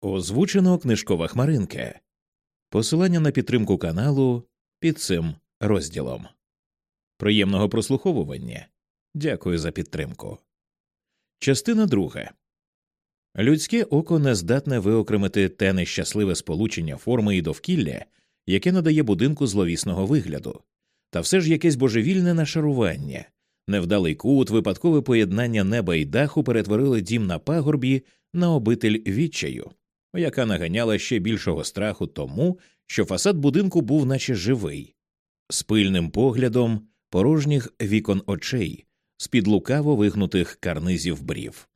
Озвучено книжкова хмаринка. Посилання на підтримку каналу під цим розділом. Приємного прослуховування. Дякую за підтримку. Частина друга. Людське око не здатне виокремити те нещасливе сполучення форми і довкілля, яке надає будинку зловісного вигляду, та все ж якесь божевільне нашарування, невдалий кут, випадкове поєднання неба і даху перетворили дім на пагорбі на обитель відчаю, яка наганяла ще більшого страху тому, що фасад будинку був наче живий, з пильним поглядом порожніх вікон очей, з під лукаво вигнутих карнизів брів.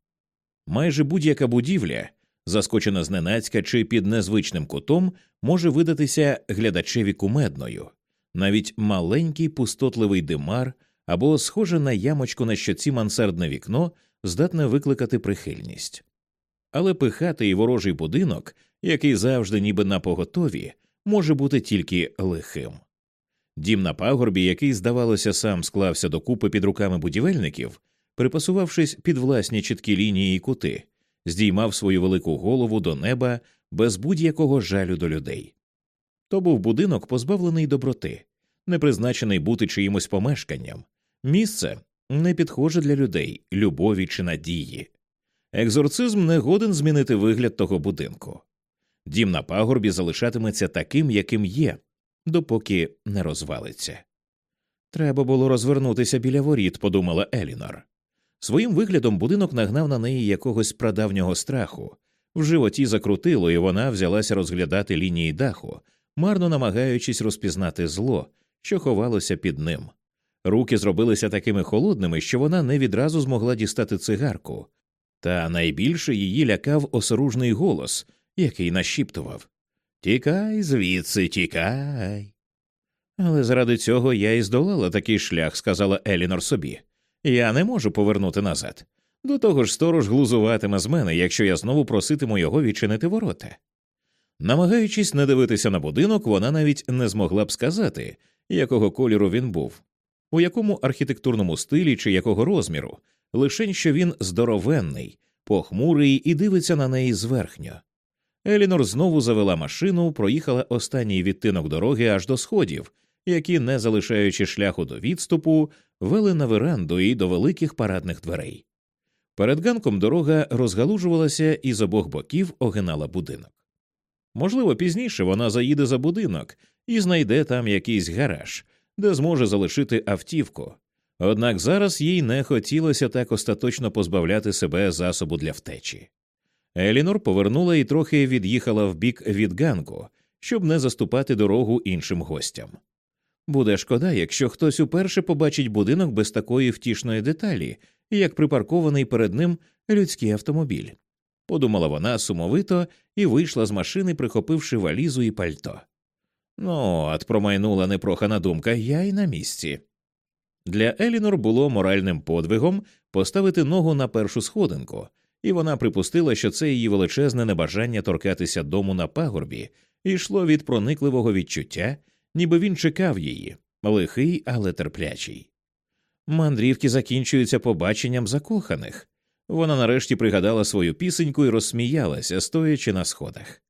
Майже будь-яка будівля, заскочена зненацька чи під незвичним кутом, може видатися глядачеві кумедною, навіть маленький пустотливий димар або схоже на ямочку на щоці мансардне вікно здатне викликати прихильність. Але пихатий ворожий будинок, який завжди ніби на поготові, може бути тільки лихим. Дім на пагорбі, який, здавалося, сам склався докупи під руками будівельників, припасувавшись під власні чіткі лінії і кути, здіймав свою велику голову до неба без будь-якого жалю до людей. То був будинок, позбавлений доброти, не призначений бути чиїмось помешканням, місце не підхоже для людей, любові чи надії. Екзорцизм не годен змінити вигляд того будинку. Дім на пагорбі залишатиметься таким, яким є, допоки не розвалиться. Треба було розвернутися біля воріт, подумала Елінор. Своїм виглядом будинок нагнав на неї якогось прадавнього страху, в животі закрутило, і вона взялася розглядати лінії даху, марно намагаючись розпізнати зло, що ховалося під ним. Руки зробилися такими холодними, що вона не відразу змогла дістати цигарку, та найбільше її лякав осоружний голос, який нашіптував Тікай звідси, тікай. Але заради цього я і здолала такий шлях, сказала Елінор собі. Я не можу повернути назад. До того ж, сторож глузуватиме з мене, якщо я знову проситиму його відчинити ворота. Намагаючись не дивитися на будинок, вона навіть не змогла б сказати, якого кольору він був, у якому архітектурному стилі чи якого розміру, лишень що він здоровенний, похмурий і дивиться на неї зверхньо. Елінор знову завела машину, проїхала останній відтинок дороги аж до сходів, які, не залишаючи шляху до відступу, вели на веранду і до великих парадних дверей. Перед ганком дорога розгалужувалася і з обох боків огинала будинок. Можливо, пізніше вона заїде за будинок і знайде там якийсь гараж, де зможе залишити автівку. Однак зараз їй не хотілося так остаточно позбавляти себе засобу для втечі. Елінор повернула і трохи від'їхала в бік від ганку, щоб не заступати дорогу іншим гостям. Буде шкода, якщо хтось уперше побачить будинок без такої втішної деталі, як припаркований перед ним людський автомобіль. Подумала вона сумовито і вийшла з машини, прихопивши валізу і пальто. Ну, от промайнула непрохана думка, я й на місці. Для Елінор було моральним подвигом поставити ногу на першу сходинку, і вона припустила, що це її величезне небажання торкатися дому на пагорбі йшло від проникливого відчуття, ніби він чекав її, лихий, але терплячий. Мандрівки закінчуються побаченням закоханих. Вона нарешті пригадала свою пісеньку і розсміялася, стоячи на сходах.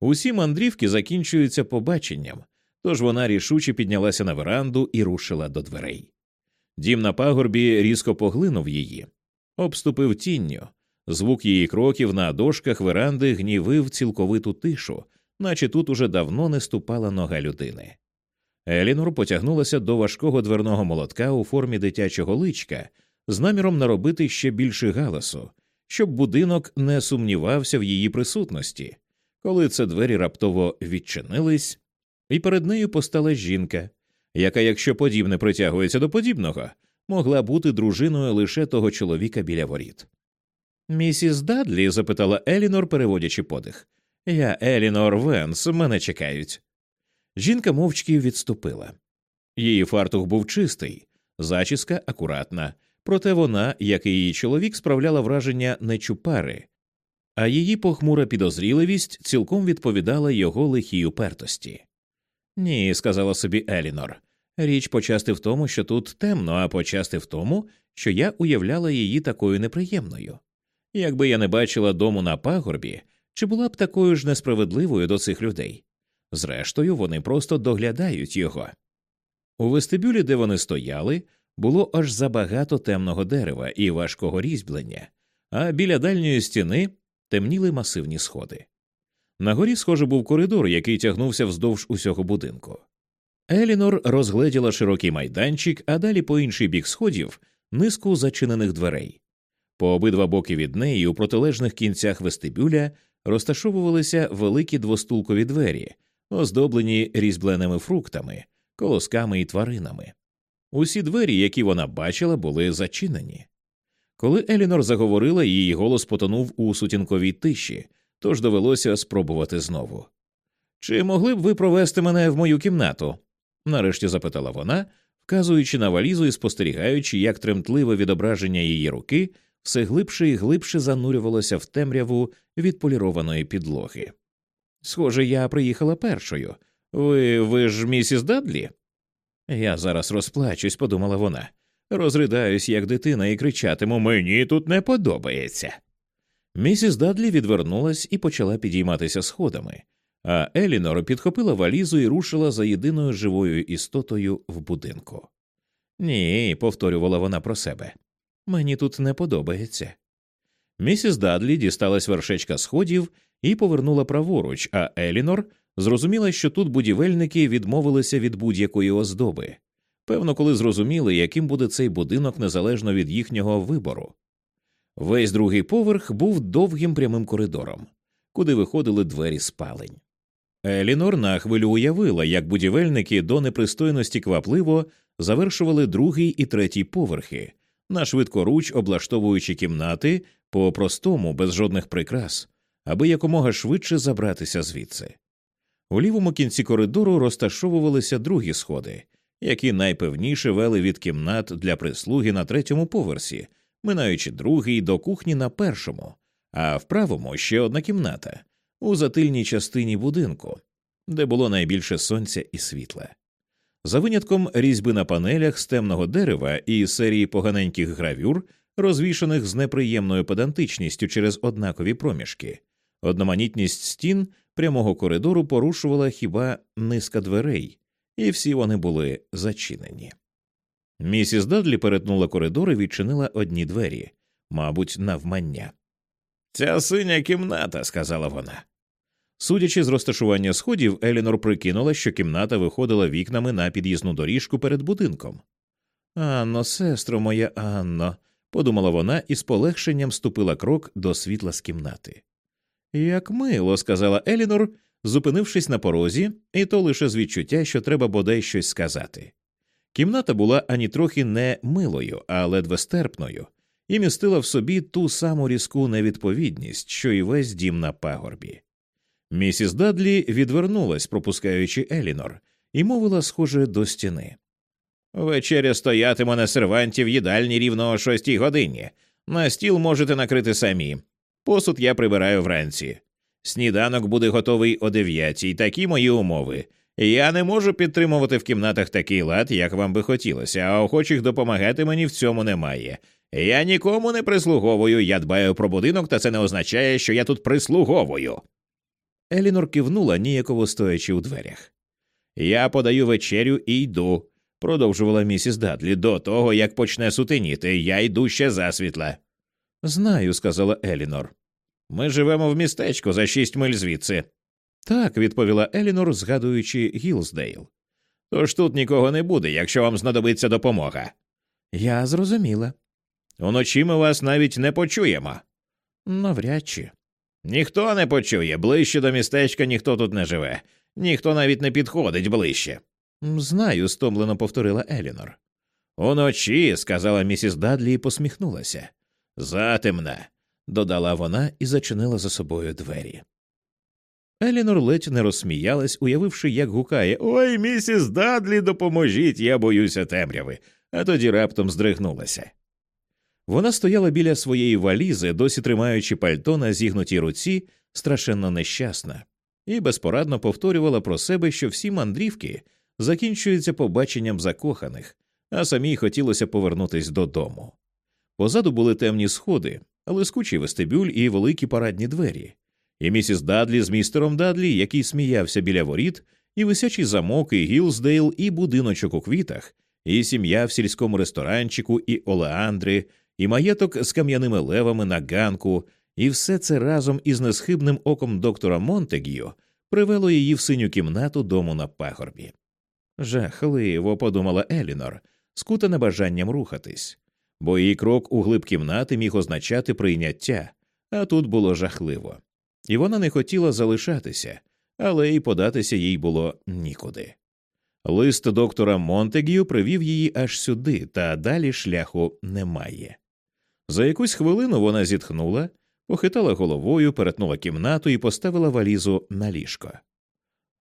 Усі мандрівки закінчуються побаченням, тож вона рішуче піднялася на веранду і рушила до дверей. Дім на пагорбі різко поглинув її, обступив тінню, звук її кроків на дошках веранди гнівив цілковиту тишу, наче тут уже давно не ступала нога людини. Елінор потягнулася до важкого дверного молотка у формі дитячого личка з наміром наробити ще більше галасу, щоб будинок не сумнівався в її присутності, коли це двері раптово відчинились, і перед нею постала жінка, яка, якщо подібне притягується до подібного, могла бути дружиною лише того чоловіка біля воріт. Місіс Дадлі? запитала Елінор, переводячи подих. Я Елінор Венс, мене чекають. Жінка мовчки відступила. Її фартух був чистий, зачіска акуратна, проте вона, як і її чоловік, справляла враження нечупари, а її похмура підозріливість цілком відповідала його лихій упертості. Ні, сказала собі Елінор. Річ почасти в тому, що тут темно, а почасти в тому, що я уявляла її такою неприємною. Якби я не бачила дому на пагорбі, чи була б такою ж несправедливою до цих людей? Зрештою, вони просто доглядають його. У вестибюлі, де вони стояли, було аж забагато темного дерева і важкого різьблення, а біля дальньої стіни темніли масивні сходи. На горі, схоже, був коридор, який тягнувся вздовж усього будинку. Елінор розгледіла широкий майданчик, а далі по інший бік сходів низку зачинених дверей. По обидва боки від неї у протилежних кінцях вестибюля розташовувалися великі двостулкові двері, оздоблені різьбленими фруктами, колосками і тваринами. Усі двері, які вона бачила, були зачинені. Коли Елінор заговорила, її голос потонув у сутінковій тиші, тож довелося спробувати знову. Чи могли б ви провести мене в мою кімнату? нарешті запитала вона, вказуючи на валізу і спостерігаючи, як тремтливе відображення її руки все глибше і глибше занурювалося в темряву відполірованої підлоги. Схоже, я приїхала першою. Ви ви ж місіс Дадлі? Я зараз розплачусь, подумала вона. Розридаюсь, як дитина, і кричатиму Мені тут не подобається. Місіс Дадлі відвернулась і почала підійматися сходами, а Елінор підхопила валізу і рушила за єдиною живою істотою в будинку. Ні, повторювала вона про себе. Мені тут не подобається. Місіс Дадлі дісталась вершечка сходів і повернула праворуч, а Елінор зрозуміла, що тут будівельники відмовилися від будь-якої оздоби. Певно, коли зрозуміли, яким буде цей будинок незалежно від їхнього вибору. Весь другий поверх був довгим прямим коридором, куди виходили двері спалень. Елінор на хвилю уявила, як будівельники до непристойності квапливо завершували другий і третій поверхи, на швидкоруч облаштовуючи кімнати по простому, без жодних прикрас, аби якомога швидше забратися звідси. У лівому кінці коридору розташовувалися другі сходи, які найпевніше вели від кімнат для прислуги на третьому поверсі, минаючи другий до кухні на першому, а в правому ще одна кімната у затильній частині будинку, де було найбільше сонця і світла. За винятком різьби на панелях з темного дерева і серії поганеньких гравюр, розвішаних з неприємною педантичністю через однакові проміжки, одноманітність стін прямого коридору порушувала хіба низка дверей, і всі вони були зачинені. Місіс Дадлі перетнула коридор і відчинила одні двері, мабуть, навмання. Ця синя кімната, сказала вона. Судячи з розташування сходів, Елінор прикинула, що кімната виходила вікнами на під'їзну доріжку перед будинком. Анно, сестро моя Анно, подумала вона і з полегшенням ступила крок до світла з кімнати. Як мило, сказала Елінор, зупинившись на порозі, і то лише з відчуття, що треба бодай щось сказати. Кімната була ані трохи не милою, а ледве стерпною, і містила в собі ту саму різку невідповідність, що й весь дім на пагорбі. Місіс Дадлі відвернулась, пропускаючи Елінор, і мовила, схоже, до стіни. Вечеря стоятиме на серванті в їдальні рівно о шостій годині. На стіл можете накрити самі. Посуд я прибираю вранці. Сніданок буде готовий о дев'ятій. Такі мої умови. Я не можу підтримувати в кімнатах такий лад, як вам би хотілося, а охочих допомагати мені в цьому немає. Я нікому не прислуговую, я дбаю про будинок, та це не означає, що я тут прислуговую. Елінор кивнула, ніяково стоячи у дверях. Я подаю вечерю і йду, продовжувала місіс Дадлі, до того як почне сутеніти, я йду ще засвітла. Знаю, сказала Елінор. Ми живемо в містечку за шість миль звідси. Так, відповіла Елінор, згадуючи Гілсдейл. Тож тут нікого не буде, якщо вам знадобиться допомога. Я зрозуміла. Уночі ми вас навіть не почуємо. Навряд чи. Ніхто не почує, ближче до містечка ніхто тут не живе, ніхто навіть не підходить ближче. Знаю, стомлено повторила Елінор. Уночі, сказала місіс Дадлі і посміхнулася. Затемна, додала вона і зачинила за собою двері. Елінор ледь не розсміялась, уявивши, як гукає Ой, місіс Дадлі, допоможіть, я боюся темряви, а тоді раптом здригнулася. Вона стояла біля своєї валізи, досі тримаючи пальто на зігнутій руці, страшенно нещасна, і безпорадно повторювала про себе, що всі мандрівки закінчуються побаченням закоханих, а самій хотілося повернутися додому. Позаду були темні сходи, лискучий вестибюль і великі парадні двері, і місіс Дадлі з містером Дадлі, який сміявся біля воріт, і висячий замок, і Гілсдейл, і будиночок у квітах, і сім'я в сільському ресторанчику, і Олеандри, і маєток з кам'яними левами на ганку, і все це разом із несхибним оком доктора Монтегію привело її в синю кімнату дому на пагорбі. Жахливо, подумала Елінор, скутана бажанням рухатись, бо її крок у глиб кімнати міг означати прийняття, а тут було жахливо, і вона не хотіла залишатися, але й податися їй було нікуди. Лист доктора Монтегю привів її аж сюди, та далі шляху немає. За якусь хвилину вона зітхнула, похитала головою, перетнула кімнату і поставила валізу на ліжко.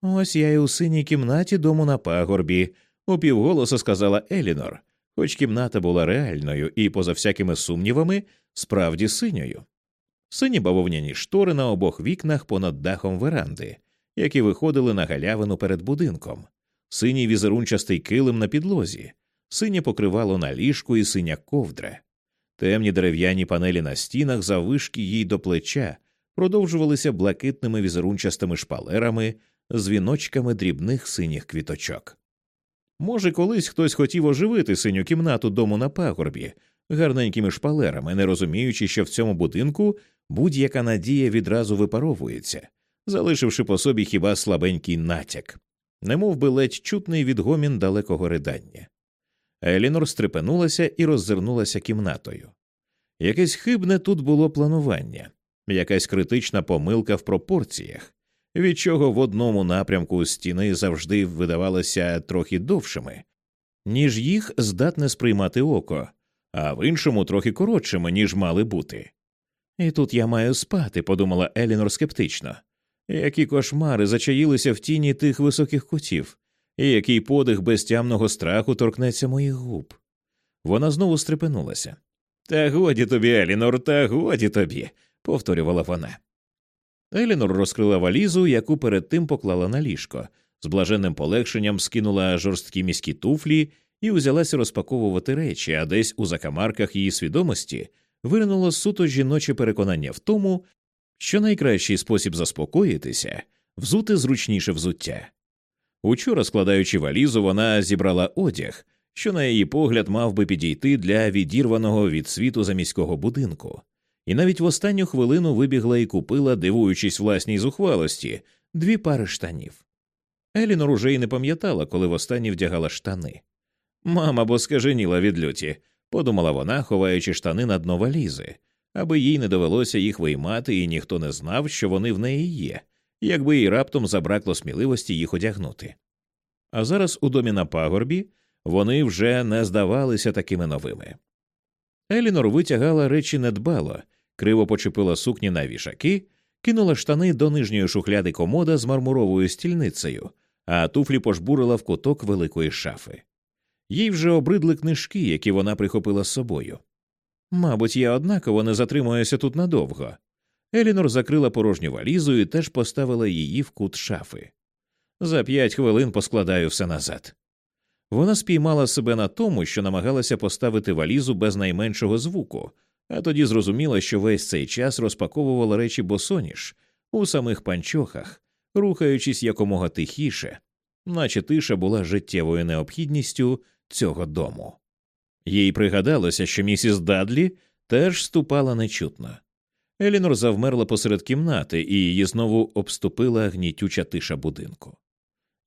Ось я й у синій кімнаті дому на пагорбі, упівголоса сказала Елінор, хоч кімната була реальною і, поза всякими сумнівами, справді синьою. Сині бавовняні штори на обох вікнах понад дахом веранди, які виходили на галявину перед будинком, синій візерунчастий килим на підлозі, синє покривало на ліжку і синя ковдра. Темні дерев'яні панелі на стінах заввишки їй до плеча продовжувалися блакитними візерунчастими шпалерами з віночками дрібних синіх квіточок. Може, колись хтось хотів оживити синю кімнату дому на пагорбі гарненькими шпалерами, не розуміючи, що в цьому будинку будь-яка надія відразу випаровується, залишивши по собі хіба слабенький натяк, немов би ледь чутний відгомін далекого ридання. Елінор стрепенулася і роззирнулася кімнатою. Якесь хибне тут було планування, якась критична помилка в пропорціях, від чого в одному напрямку стіни завжди видавалися трохи довшими, ніж їх здатне сприймати око, а в іншому трохи коротшими, ніж мали бути. І тут я маю спати, подумала Елінор скептично. Які кошмари зачаїлися в тіні тих високих кутів, і який подих безтямного страху торкнеться моїх губ. Вона знову стрепенулася. Та годі тобі, Елінор, та годі тобі, повторювала вона. Елінор розкрила валізу, яку перед тим поклала на ліжко, з блаженним полегшенням скинула жорсткі міські туфлі і узялася розпаковувати речі, а десь у закамарках її свідомості виринуло суто жіноче переконання в тому, що найкращий спосіб заспокоїтися взути зручніше взуття. Учора, складаючи валізу, вона зібрала одяг, що, на її погляд, мав би підійти для відірваного від світу заміського будинку, і навіть в останню хвилину вибігла і купила, дивуючись власній зухвалості, дві пари штанів. Елінор уже й не пам'ятала, коли востаннє вдягала штани. Мама бо скаженіла від люті, подумала вона, ховаючи штани на дно валізи, аби їй не довелося їх виймати, і ніхто не знав, що вони в неї є, якби їй раптом забракло сміливості їх одягнути. А зараз у домі на пагорбі вони вже не здавалися такими новими. Елінор витягала речі недбало, криво почепила сукні на вішаки, кинула штани до нижньої шухляди комода з мармуровою стільницею, а туфлі пожбурила в куток великої шафи. Їй вже обридли книжки, які вона прихопила з собою. Мабуть, я однаково не затримуюся тут надовго. Елінор закрила порожню валізу і теж поставила її в кут шафи. За п'ять хвилин поскладаю все назад. Вона спіймала себе на тому, що намагалася поставити валізу без найменшого звуку, а тоді зрозуміла, що весь цей час розпаковувала речі босоніж у самих панчохах, рухаючись якомога тихіше, наче тиша була життєвою необхідністю цього дому. Їй пригадалося, що місіс Дадлі теж ступала нечутно. Елінор завмерла посеред кімнати, і її знову обступила гнітюча тиша будинку.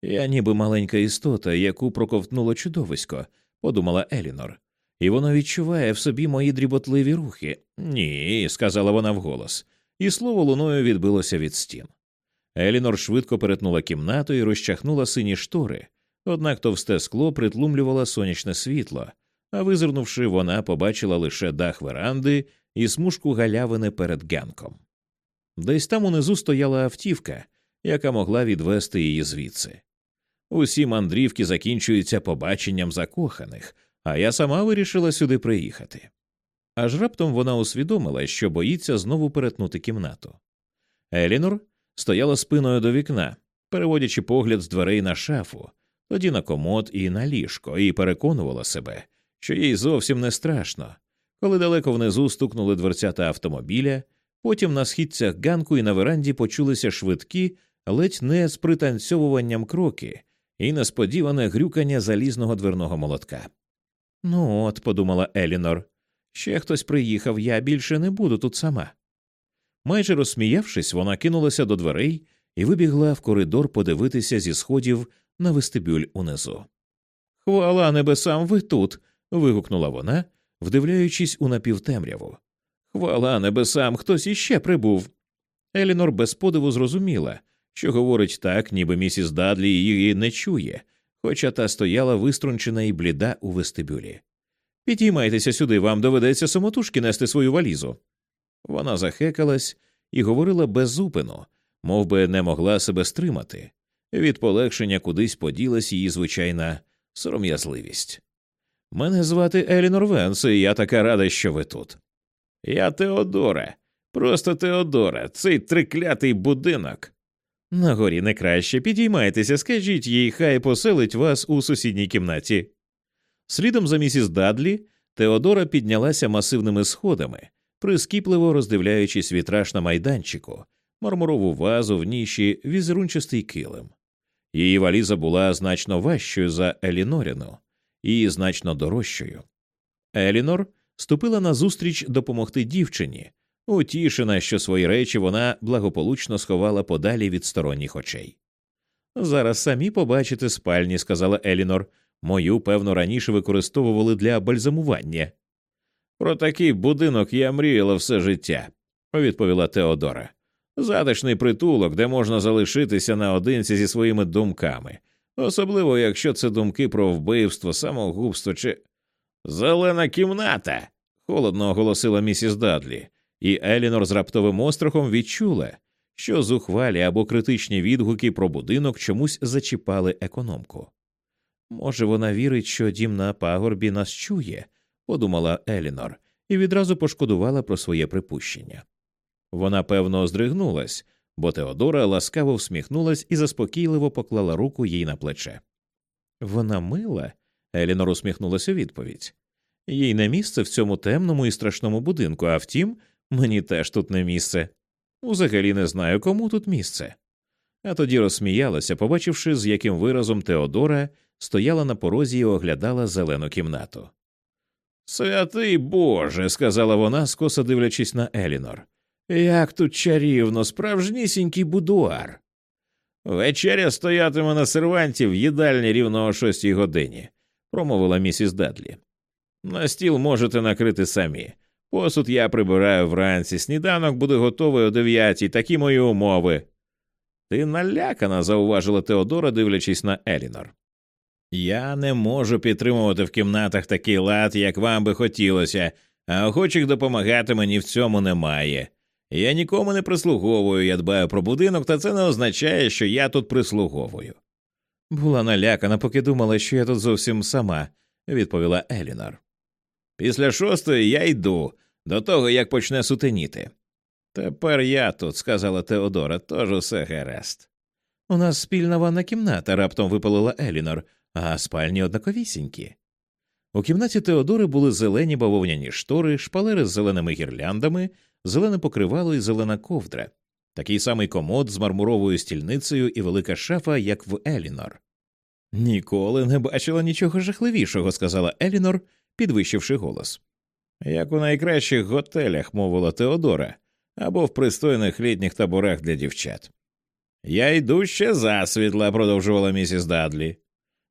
Я ніби маленька істота, яку проковтнуло чудовисько, подумала Елінор, і воно відчуває в собі мої дріботливі рухи. Ні, сказала вона вголос, і слово луною відбилося від стін. Елінор швидко перетнула кімнату і розчахнула сині штори, однак товсте скло притлумлювало сонячне світло, а визирнувши, вона побачила лише дах веранди і смужку галявини перед ганком. Десь там унизу стояла автівка, яка могла відвести її звідси. Усі мандрівки закінчуються побаченням закоханих, а я сама вирішила сюди приїхати. Аж раптом вона усвідомила, що боїться знову перетнути кімнату. Елінор стояла спиною до вікна, переводячи погляд з дверей на шафу, тоді на комод і на ліжко, і переконувала себе, що їй зовсім не страшно. Коли далеко внизу стукнули дверцята автомобіля, Потім на східцях ганку і на веранді почулися швидкі, ледь не з пританцьовуванням кроки і несподіване грюкання залізного дверного молотка. Ну, от, подумала Елінор, ще хтось приїхав, я більше не буду тут сама. Майже розсміявшись, вона кинулася до дверей і вибігла в коридор подивитися зі сходів на вестибюль унизу. Хвала небесам, ви тут. вигукнула вона, вдивляючись у напівтемряву. Хвала небесам, хтось іще прибув. Елінор без подиву зрозуміла, що говорить так, ніби місіс Дадлі її не чує, хоча та стояла виструнчена і бліда у вестибюлі. Підіймайтеся сюди, вам доведеться самотужки нести свою валізу. Вона захекалась і говорила без зупину, мов би не могла себе стримати. Від полегшення кудись поділась її звичайна сором'язливість. Мене звати Елінор Венс, і я така рада, що ви тут. Я Теодора, просто Теодора, цей триклятий будинок. На горі не краще підіймайтеся, скажіть їй, хай поселить вас у сусідній кімнаті. Слідом за місіс Дадлі Теодора піднялася масивними сходами, прискіпливо роздивляючись вітраж на майданчику, мармурову вазу в ніші, візерунчастий килим. Її валіза була значно важчою за Еліноріну і значно дорожчою. Елінор ступила назустріч допомогти дівчині, утішена, що свої речі вона благополучно сховала подалі від сторонніх очей. Зараз самі побачите спальні, сказала Елінор. Мою, певно, раніше використовували для бальзамування. Про такий будинок я мріяла все життя, відповіла Теодора. Затишний притулок, де можна залишитися наодинці зі своїми думками, особливо якщо це думки про вбивство, самогубство чи. Зелена кімната. холодно оголосила місіс Дадлі, і Елінор з раптовим острахом відчула, що зухвалі або критичні відгуки про будинок чомусь зачіпали економку. Може, вона вірить, що дім на пагорбі нас чує, подумала Елінор, і відразу пошкодувала про своє припущення. Вона певно здригнулась, бо Теодора ласкаво всміхнулась і заспокійливо поклала руку їй на плече. Вона мила, Елінор усміхнулася у відповідь. Їй не місце в цьому темному і страшному будинку, а втім, мені теж тут не місце. Взагалі не знаю, кому тут місце. А тоді розсміялася, побачивши, з яким виразом Теодора стояла на порозі і оглядала зелену кімнату. Святий Боже, сказала вона, скоса дивлячись на Елінор. Як тут чарівно, справжнісінький будуар. Вечеря стоятиме на серванті в їдальні рівно о шостій годині, промовила місіс Дадлі. На стіл можете накрити самі. Посуд я прибираю вранці, сніданок буде готовий о дев'ятій, такі мої умови. Ти налякана, зауважила Теодора, дивлячись на Елінор. Я не можу підтримувати в кімнатах такий лад, як вам би хотілося, а охочих допомагати мені в цьому немає. Я нікому не прислуговую, я дбаю про будинок, та це не означає, що я тут прислуговую. Була налякана, поки думала, що я тут зовсім сама, відповіла Елінор. Після шостої я йду до того, як почне сутеніти. Тепер я тут, сказала Теодора, тож усе гаразд. У нас спільна ванна кімната, раптом випалила Елінор, а спальні однаковісінькі. У кімнаті Теодори були зелені бавовняні штори, шпалери з зеленими гірляндами, зелене покривало і зелена ковдра, такий самий комод з мармуровою стільницею і велика шафа, як в Елінор. Ніколи не бачила нічого жахливішого, сказала Елінор, підвищивши голос. Як у найкращих готелях, мовила Теодора, або в пристойних літніх таборах для дівчат. Я йду ще засвітла, продовжувала місіс Дадлі.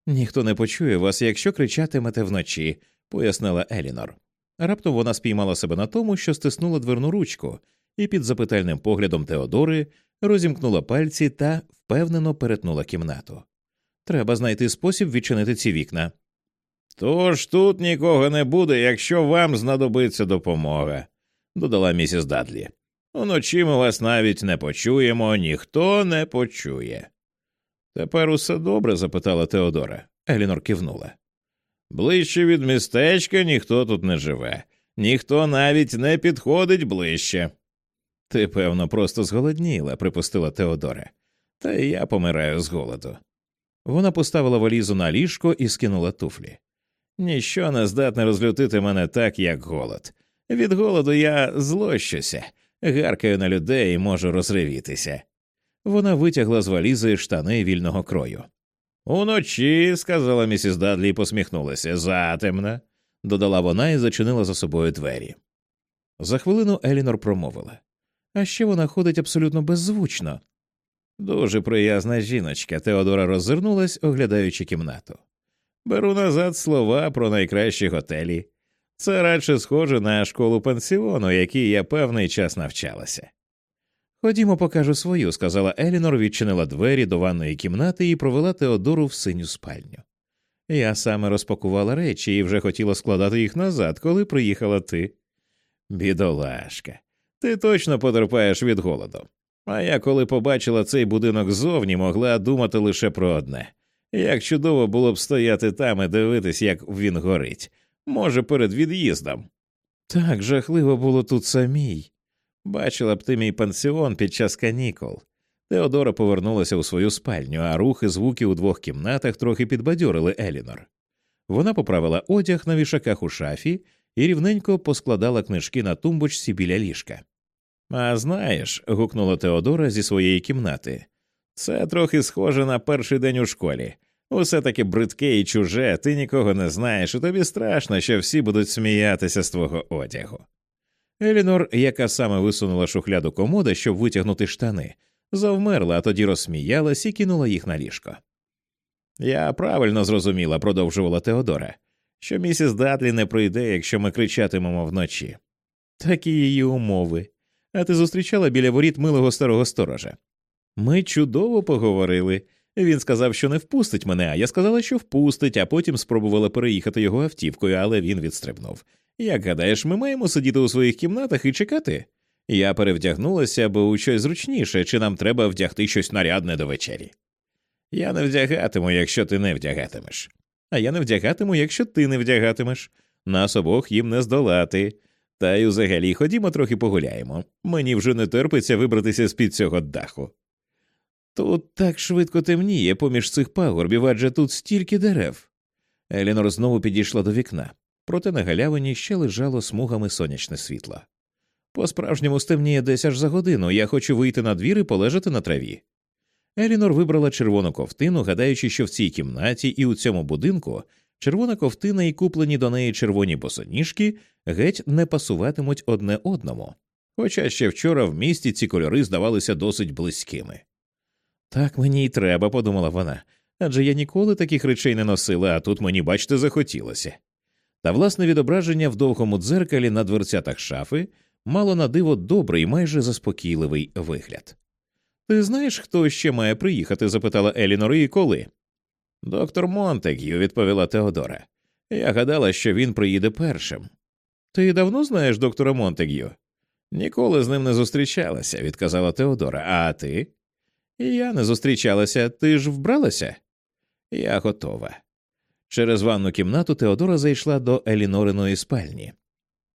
Ніхто не почує вас, якщо кричатимете вночі, пояснила Елінор. Раптом вона спіймала себе на тому, що стиснула дверну ручку, і під запитальним поглядом Теодори розімкнула пальці та впевнено перетнула кімнату. Треба знайти спосіб відчинити ці вікна. Тож тут нікого не буде, якщо вам знадобиться допомога, додала місіс Дадлі. Уночі ми вас навіть не почуємо, ніхто не почує. Тепер усе добре? запитала Теодора. Елінор кивнула. Ближче від містечка ніхто тут не живе, ніхто навіть не підходить ближче. Ти, певно, просто зголодніла, припустила Теодора, та я помираю з голоду. Вона поставила валізу на ліжко і скинула туфлі. Ніщо не здатне розлютити мене так, як голод. Від голоду я злощуся, гаркаю на людей і можу розривітися. Вона витягла з валізи штани вільного крою. Уночі, сказала місіс Дадлі і посміхнулася, затемна, додала вона і зачинила за собою двері. За хвилину Елінор промовила а ще вона ходить абсолютно беззвучно. Дуже приязна жіночка. Теодора роззирнулась, оглядаючи кімнату. Беру назад слова про найкращі готелі. Це радше схоже на школу пансіону, якій я певний час навчалася. Ходімо, покажу свою, сказала Елінор, відчинила двері до ванної кімнати і провела Теодору в синю спальню. Я саме розпакувала речі і вже хотіла складати їх назад, коли приїхала ти. Бідолашка, ти точно потерпаєш від голоду. А я, коли побачила цей будинок ззовні, могла думати лише про одне як чудово було б стояти там і дивитись, як він горить, може, перед від'їздом. Так жахливо було тут самій. Бачила б ти мій пансіон під час канікул. Теодора повернулася у свою спальню, а рухи звуки у двох кімнатах трохи підбадьорили Елінор. Вона поправила одяг на вішаках у шафі і рівненько поскладала книжки на тумбочці біля ліжка. А знаєш, гукнула Теодора зі своєї кімнати, це трохи схоже на перший день у школі. Усе таки бридке і чуже, ти нікого не знаєш, і тобі страшно, що всі будуть сміятися з твого одягу. Елінор, яка саме висунула шухляду комода, щоб витягнути штани, завмерла, а тоді розсміялась і кинула їх на ліжко. Я правильно зрозуміла, продовжувала Теодора, що місіс Дадлі не прийде, якщо ми кричатимемо вночі. Такі її умови. А ти зустрічала біля воріт милого старого сторожа. Ми чудово поговорили. Він сказав, що не впустить мене, а я сказала, що впустить, а потім спробувала переїхати його автівкою, але він відстрибнув. Як гадаєш, ми маємо сидіти у своїх кімнатах і чекати? Я перевдягнулася, бо у щось зручніше, чи нам треба вдягти щось нарядне до вечері. Я не вдягатиму, якщо ти не вдягатимеш. А я не вдягатиму, якщо ти не вдягатимеш. Нас обох їм не здолати. Та й взагалі ходімо трохи погуляємо. Мені вже не терпиться вибратися з під цього даху. Тут так швидко темніє поміж цих пагорбів, адже тут стільки дерев. Елінор знову підійшла до вікна, проте на галявині ще лежало смугами сонячне світло. По справжньому стемніє десь аж за годину, я хочу вийти на двір і полежати на траві. Елінор вибрала червону ковтину, гадаючи, що в цій кімнаті і у цьому будинку червона ковтина і куплені до неї червоні босоніжки геть не пасуватимуть одне одному, хоча ще вчора в місті ці кольори здавалися досить близькими. Так мені й треба, подумала вона, адже я ніколи таких речей не носила, а тут мені, бачите, захотілося. Та власне відображення в довгому дзеркалі на дверцятах шафи мало на диво добрий, майже заспокійливий вигляд. Ти знаєш, хто ще має приїхати? запитала Елінор, і коли. Доктор Монтег'ю, відповіла Теодора. Я гадала, що він приїде першим. Ти давно знаєш доктора Монтег'ю? Ніколи з ним не зустрічалася, відказала Теодора. А ти? Я не зустрічалася, ти ж вбралася? Я готова. Через ванну кімнату Теодора зайшла до Елінориної спальні.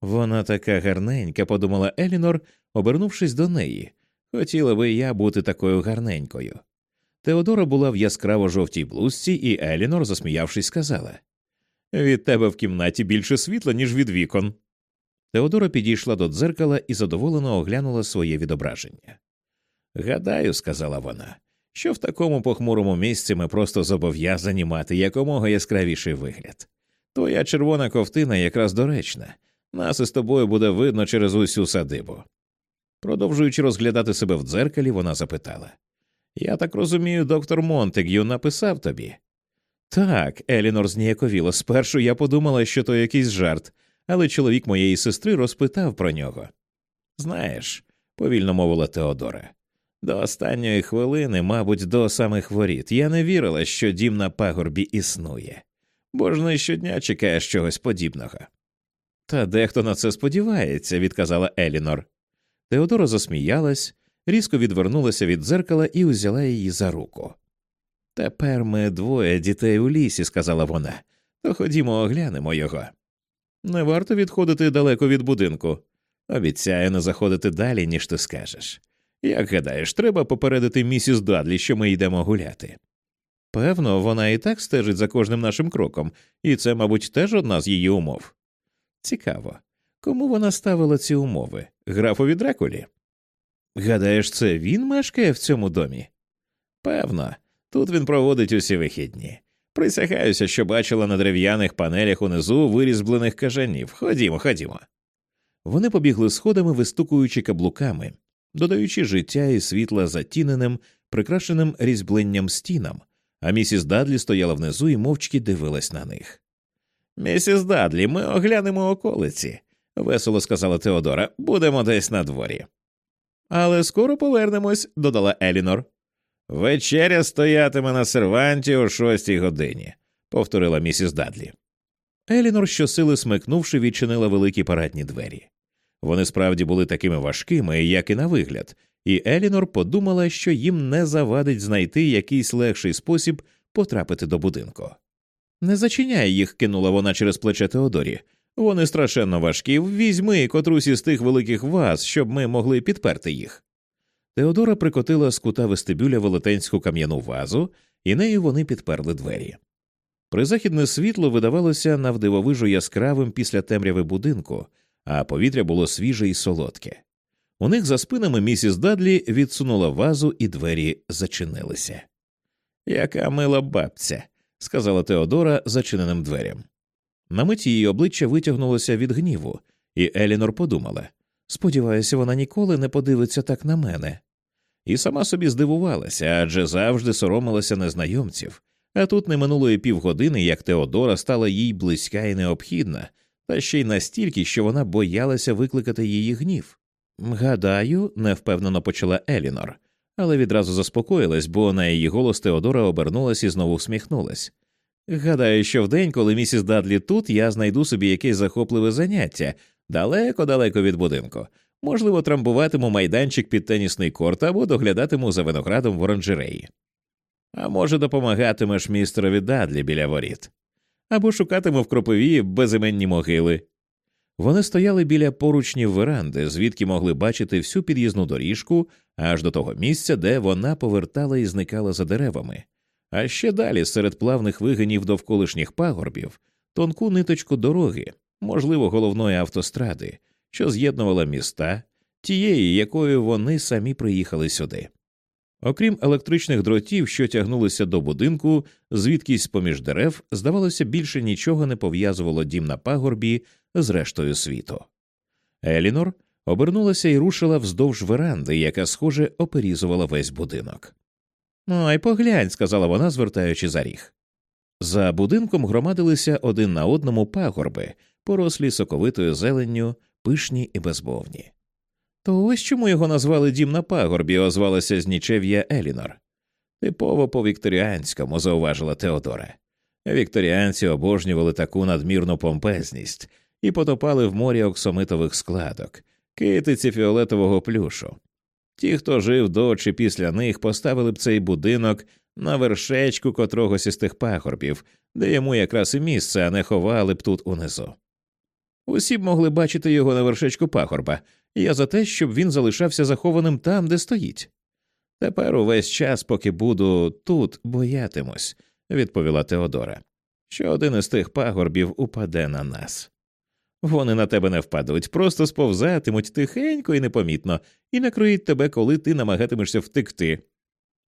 Вона така гарненька, подумала Елінор, обернувшись до неї. Хотіла би я бути такою гарненькою. Теодора була в яскраво жовтій блузці, і Елінор, засміявшись, сказала Від тебе в кімнаті більше світла, ніж від вікон. Теодора підійшла до дзеркала і задоволено оглянула своє відображення. Гадаю, сказала вона, що в такому похмурому місці ми просто зобов'язані мати якомога яскравіший вигляд. Твоя червона ковтина якраз доречна, нас із тобою буде видно через усю садибу. Продовжуючи розглядати себе в дзеркалі, вона запитала Я так розумію, доктор Монтег'ю написав тобі. Так, Елінор зніяковіла. Спершу я подумала, що то якийсь жарт, але чоловік моєї сестри розпитав про нього. Знаєш, повільно мовила Теодора, до останньої хвилини, мабуть, до самих воріт, я не вірила, що дім на пагорбі існує, бо ж не щодня чекаєш чогось подібного. Та дехто на це сподівається, відказала Елінор. Теодора засміялась, різко відвернулася від дзеркала і узяла її за руку. Тепер ми двоє дітей у лісі, сказала вона, то ходімо оглянемо його. Не варто відходити далеко від будинку. Обіцяю не заходити далі, ніж ти скажеш. Як гадаєш, треба попередити місіс Дадлі, що ми йдемо гуляти. Певно, вона і так стежить за кожним нашим кроком, і це, мабуть, теж одна з її умов. Цікаво, Кому вона ставила ці умови? Графові Дракулі? Гадаєш, це він мешкає в цьому домі? Певно, тут він проводить усі вихідні. Присягаюся, що бачила на дерев'яних панелях унизу вирізблених кажанів. Ходімо, ходімо. Вони побігли сходами, вистукуючи каблуками, додаючи життя і світла затіненим, прикрашеним різьбленням стінам, а місіс Дадлі стояла внизу і мовчки дивилась на них. Місіс Дадлі, ми оглянемо околиці, весело сказала Теодора, будемо десь на дворі. Але скоро повернемось, додала Елінор. Вечеря стоятиме на серванті о шостій годині, повторила місіс Дадлі. Елінор, щосили смикнувши, відчинила великі парадні двері. Вони справді були такими важкими, як і на вигляд, і Елінор подумала, що їм не завадить знайти якийсь легший спосіб потрапити до будинку. Не зачиняй їх, кинула вона через плече Теодорі. Вони страшенно важкі. Візьми котрусь із тих великих ваз, щоб ми могли підперти їх. Теодора прикотила з кута вестибюля велетенську кам'яну вазу, і нею вони підперли двері. Призахідне світло видавалося навдивовижу яскравим після темряви будинку, а повітря було свіже і солодке. У них за спинами місіс Дадлі відсунула вазу, і двері зачинилися. Яка мила бабця, сказала Теодора зачиненим дверям. На мить її обличчя витягнулося від гніву, і Елінор подумала сподіваюся, вона ніколи не подивиться так на мене. І сама собі здивувалася адже завжди соромилася незнайомців, а тут не минуло і півгодини, як Теодора стала їй близька і необхідна, та ще й настільки, що вона боялася викликати її гнів. Гадаю, невпевнено почала Елінор, але відразу заспокоїлась, бо на її голос Теодора обернулась і знову всміхнулась. Гадаю, що вдень, коли місіс Дадлі тут, я знайду собі якесь захопливе заняття далеко-далеко від будинку. Можливо, трамбуватиму майданчик під тенісний корт або доглядатиму за виноградом в оранжереї. А може, допомагатимеш містерові Дадлі біля воріт, або шукатиму в кропиві безіменні могили. Вони стояли біля поручнів веранди, звідки могли бачити всю під'їзну доріжку аж до того місця, де вона повертала і зникала за деревами, а ще далі, серед плавних вигинів довколишніх пагорбів, тонку ниточку дороги, можливо, головної автостради, що з'єднувала міста, тієї, якою вони самі приїхали сюди. Окрім електричних дротів, що тягнулися до будинку, звідкись поміж дерев, здавалося, більше нічого не пов'язувало дім на пагорбі з рештою світу. Елінор обернулася і рушила вздовж веранди, яка, схоже, оперізувала весь будинок. Ай, поглянь, сказала вона, звертаючи за ріг. За будинком громадилися один на одному пагорби, порослі соковитою зеленню, пишні і безбовні. То ось чому його назвали дім на пагорбі, озвалася з нічев'я Елінор. Типово по вікторіанському, зауважила Теодора. Вікторіанці обожнювали таку надмірну помпезність і потопали в морі оксомитових складок, китиці фіолетового плюшу. Ті, хто жив до чи після них, поставили б цей будинок на вершечку котрогось із тих пагорбів, де йому якраз і місце, а не ховали б тут унизу. Усі б могли бачити його на вершечку пагорба, я за те, щоб він залишався захованим там, де стоїть. Тепер увесь час, поки буду тут, боятимусь, відповіла Теодора, що один із тих пагорбів упаде на нас. Вони на тебе не впадуть, просто сповзатимуть тихенько і непомітно, і накриють тебе, коли ти намагатимешся втекти.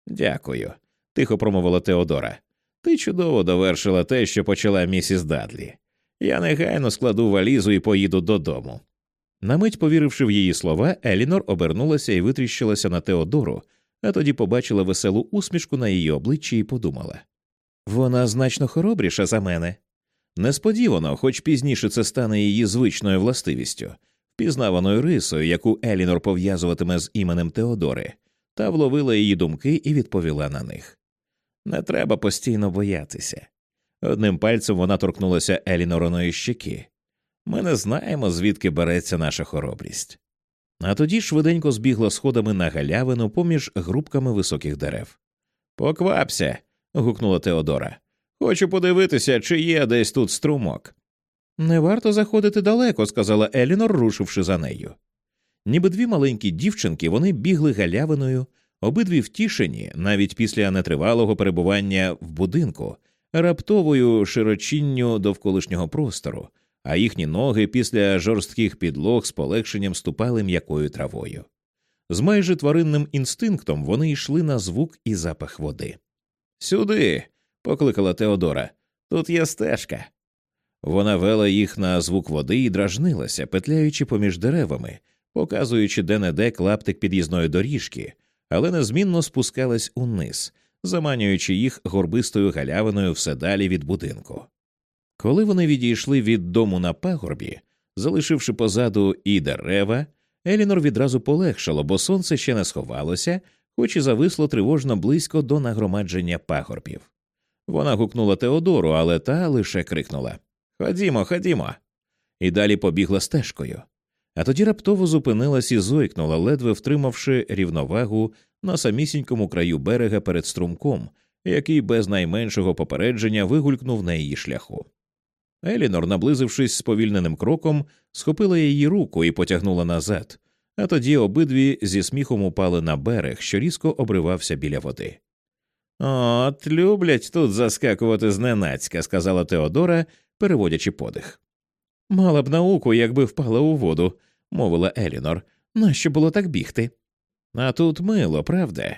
Дякую, тихо промовила Теодора. Ти чудово довершила те, що почала місіс Дадлі. Я негайно складу валізу і поїду додому. На мить, повіривши в її слова, Елінор обернулася і витріщилася на Теодору, а тоді побачила веселу усмішку на її обличчі і подумала вона значно хоробріша за мене. Несподівано, хоч пізніше це стане її звичною властивістю, впізнаваною рисою, яку Елінор пов'язуватиме з іменем Теодори, та вловила її думки і відповіла на них. Не треба постійно боятися. Одним пальцем вона торкнулася Елінороної щеки. Ми не знаємо, звідки береться наша хоробрість. А тоді швиденько збігла сходами на галявину поміж групками високих дерев. Поквапся. гукнула Теодора. Хочу подивитися, чи є десь тут струмок. Не варто заходити далеко, сказала Елінор, рушивши за нею. Ніби дві маленькі дівчинки вони бігли галявиною, обидві втішені, навіть після нетривалого перебування в будинку, раптовою широчінню довколишнього простору, а їхні ноги після жорстких підлог з полегшенням ступали м'якою травою. З майже тваринним інстинктом вони йшли на звук і запах води. Сюди. покликала Теодора. Тут є стежка. Вона вела їх на звук води і дражнилася, петляючи поміж деревами, показуючи де не де клаптик під'їзної доріжки, але незмінно спускалась униз, заманюючи їх горбистою галявиною все далі від будинку. Коли вони відійшли від дому на пагорбі, залишивши позаду і дерева, Елінор відразу полегшало, бо сонце ще не сховалося, хоч і зависло тривожно близько до нагромадження пагорбів. Вона гукнула Теодору, але та лише крикнула Ходімо, ходімо. І далі побігла стежкою. А тоді раптово зупинилась і зойкнула, ледве втримавши рівновагу на самісінькому краю берега перед струмком, який без найменшого попередження вигулькнув на її шляху. Елінор, наблизившись сповільненим кроком, схопила її руку і потягнула назад, а тоді обидві зі сміхом упали на берег, що різко обривався біля води. От люблять тут заскакувати зненацька, сказала Теодора, переводячи подих. Мала б науку, якби впала у воду, мовила Елінор. Нащо було так бігти? А тут мило, правда?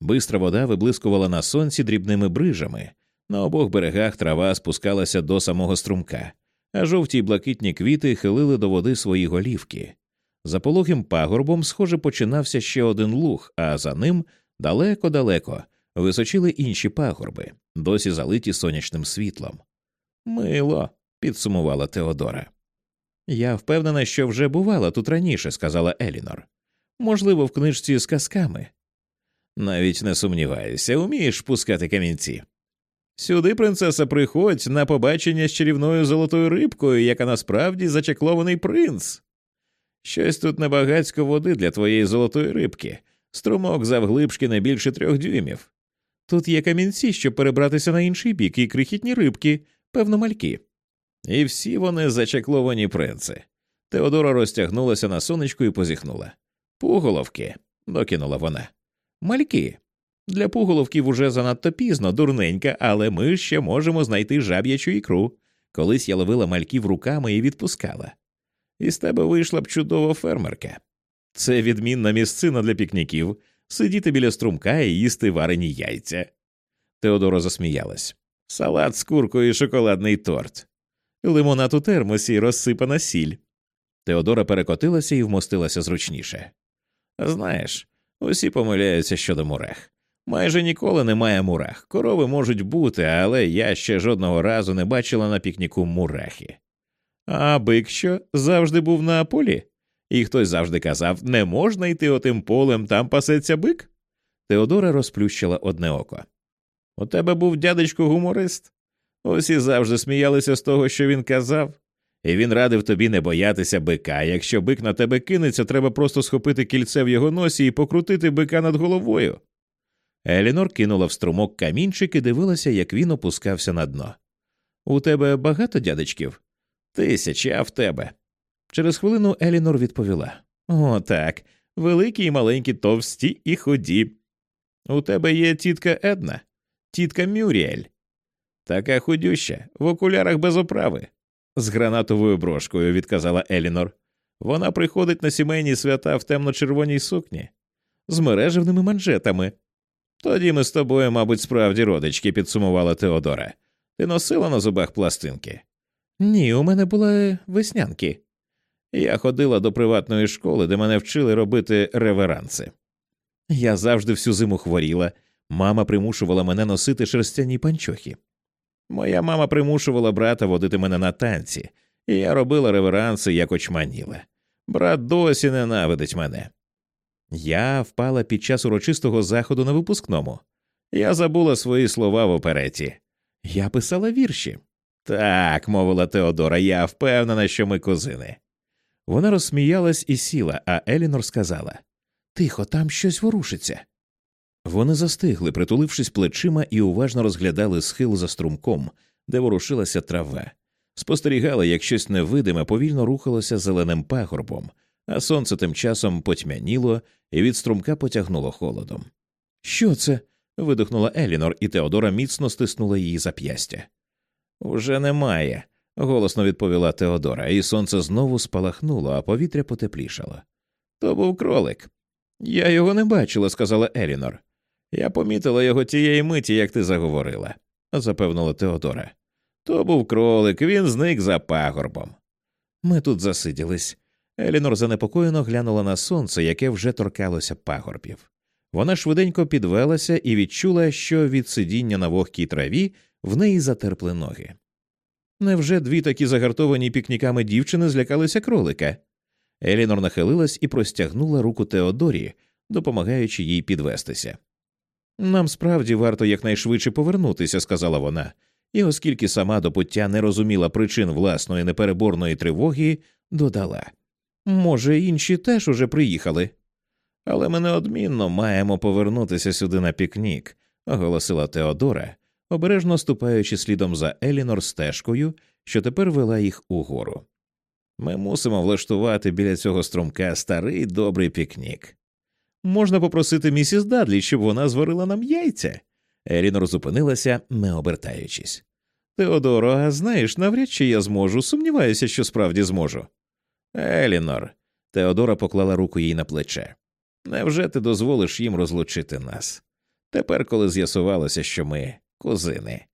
Бистра вода виблискувала на сонці дрібними брижами, на обох берегах трава спускалася до самого струмка, а жовті й блакитні квіти хилили до води свої голівки. За пологим пагорбом, схоже, починався ще один луг, а за ним далеко-далеко височили інші пагорби, досі залиті сонячним світлом. Мило, підсумувала Теодора. Я впевнена, що вже бувала тут раніше, сказала Елінор. Можливо, в книжці з казками. Навіть не сумніваюся, умієш пускати камінці. Сюди, принцеса, приходь на побачення з чарівною золотою рибкою, яка насправді зачеклований принц. Щось тут небагацько води для твоєї золотої рибки, струмок завглибшки не більше трьох дюймів. Тут є камінці, щоб перебратися на інший бік, і крихітні рибки, певно, мальки. І всі вони зачекловані принци. Теодора розтягнулася на сонечку і позіхнула. Пуголовки, докинула вона. Мальки. Для пуголовків уже занадто пізно, дурненька, але ми ще можемо знайти жаб'ячу ікру. Колись я ловила мальків руками і відпускала. Із тебе вийшла б чудова фермерка. Це відмінна місцина для пікніків, сидіти біля струмка і їсти варені яйця. Теодора засміялась. Салат з куркою і шоколадний торт, лимонад у термосі розсипана сіль. Теодора перекотилася і вмостилася зручніше. Знаєш, усі помиляються щодо мурах. Майже ніколи немає мурах. Корови можуть бути, але я ще жодного разу не бачила на пікніку мурахи. А бик що завжди був на полі? І хтось завжди казав не можна йти отим полем, там пасеться бик. Теодора розплющила одне око. У тебе був дядечко гуморист. Усі завжди сміялися з того, що він казав, і він радив тобі не боятися бика. Якщо бик на тебе кинеться, треба просто схопити кільце в його носі і покрутити бика над головою. Елінор кинула в струмок камінчик і дивилася, як він опускався на дно. У тебе багато дядечків? Тисячі, а в тебе. Через хвилину Елінор відповіла О, так, великі і маленькі, товсті і ході. У тебе є тітка Една, тітка Мюріель. Така худюща, в окулярах без оправи. З гранатовою брошкою, відказала Елінор. Вона приходить на сімейні свята в темно-червоній сукні, з мережевними манжетами. Тоді ми з тобою, мабуть, справді родички, підсумувала Теодора. Ти носила на зубах пластинки? Ні, у мене були веснянки. Я ходила до приватної школи, де мене вчили робити реверанси. Я завжди всю зиму хворіла. Мама примушувала мене носити шерстяні панчохи. Моя мама примушувала брата водити мене на танці, і я робила реверанси, як очманіла. Брат досі ненавидить мене. Я впала під час урочистого заходу на випускному. Я забула свої слова в опереті. Я писала вірші. Так, мовила Теодора, я впевнена, що ми кузини. Вона розсміялась і сіла, а Елінор сказала Тихо, там щось ворушиться. Вони застигли, притулившись плечима, і уважно розглядали схил за струмком, де ворушилася трава, спостерігали, як щось невидиме повільно рухалося зеленим пагорбом, а сонце тим часом потьмяніло і від струмка потягнуло холодом. Що це? видихнула Елінор, і Теодора міцно стиснула її зап'ястя. Уже немає. голосно відповіла Теодора, і сонце знову спалахнуло, а повітря потеплішало. То був кролик. Я його не бачила, сказала Елінор. Я помітила його тієї миті, як ти заговорила, запевнила Теодора. То був кролик, він зник за пагорбом. Ми тут засиділись. Елінор занепокоєно глянула на сонце, яке вже торкалося пагорбів. Вона швиденько підвелася і відчула, що від сидіння на вогкій траві в неї затерпли ноги. Невже дві такі загартовані пікніками дівчини злякалися кролика? Елінор нахилилась і простягнула руку Теодорі, допомагаючи їй підвестися. Нам справді варто якнайшвидше повернутися, сказала вона, і оскільки сама до пуття не розуміла причин власної непереборної тривоги, додала може, інші теж уже приїхали. Але ми неодмінно маємо повернутися сюди на пікнік, оголосила Теодора, обережно ступаючи слідом за Елінор стежкою, що тепер вела їх угору. Ми мусимо влаштувати біля цього струмка старий добрий пікнік. Можна попросити місіс Дадлі, щоб вона зварила нам яйця. Елінор зупинилася, не обертаючись. Теодоро, а знаєш, навряд чи я зможу, сумніваюся, що справді зможу. Елінор. Теодора поклала руку їй на плече. Невже ти дозволиш їм розлучити нас? Тепер, коли з'ясувалося, що ми кузини.